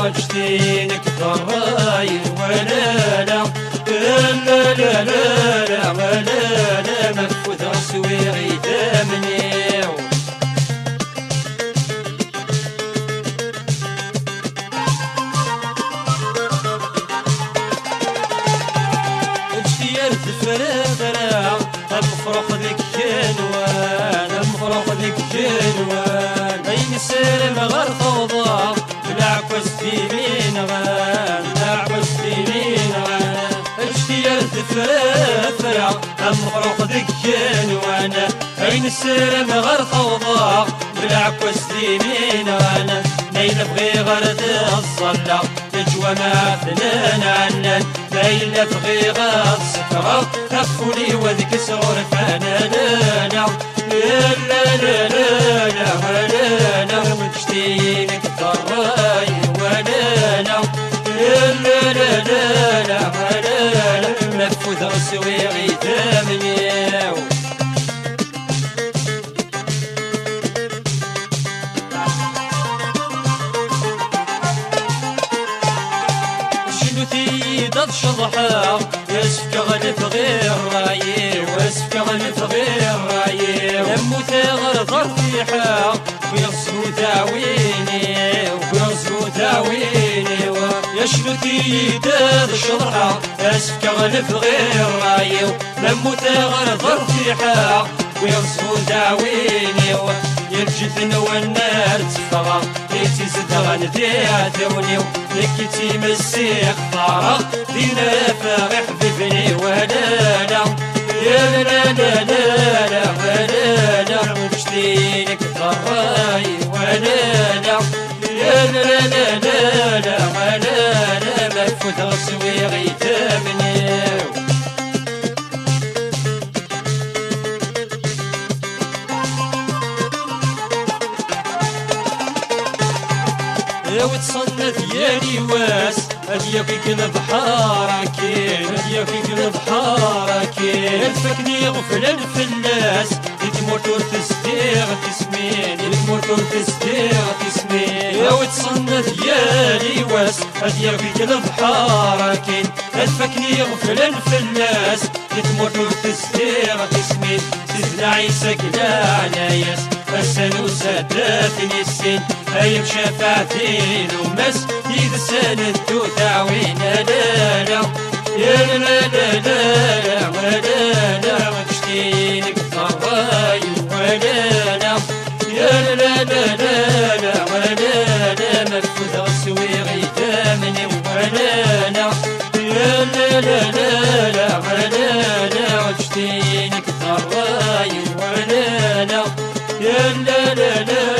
ولا لا وجدينك ضراي ولا لا لا لا لا لا ولا لا راسي ويغيثمني فرفرا مفرق ذيك جنوان مفرق ذيك جنوان اي سلم غير فوضى السنين غان دعوة السنين غان اشتير تفرفرع. أمخرق دكين وأنا عين السلام غير خوضاق بالعقوة السنين غان نيل بغي غير تصلع تجوى ما ثنان عنان نيل بغي غير سكرة أفولي وذك سعور فانا نعم. لا لا لا لا. سويغ يتام مياو شنوتي ضد شضحة اسفك غلف رايي واسفك غلف غير رايي لمو ثغر ضرطيحة نشفتي تاذ الشضرحة أسفك غنف غير رايو لمو غير ضرتي حاق ويرسو داويني يرجد والنار تفغى ليتي زدغ نديع دونيو لكيتي مسيق طارق دينا فرح بفني وأنا يا لا لا لا لا لا ما تفوت غصويغي تامنيو لو تصنى ديالي واس هديا فيك البحار كين هديا فيك البحار كين الفكني غفل الفلاس يتمر تور تسديغ تسمين يتمر تور تسمين يا وتصنى ديالي واس هديا بيك البحاركين. الفكني غفلا في الناس تموت وتستير تسمين تزنى عيسى على ياس السن وسدتني السن هاي شفاعتين ومس إذا سند تعوين لا لا يا لا لا لا لا لا لا لا لا لا لا يا لا لا وعلينا وعلينا وجدينك الضرايب لا لا لا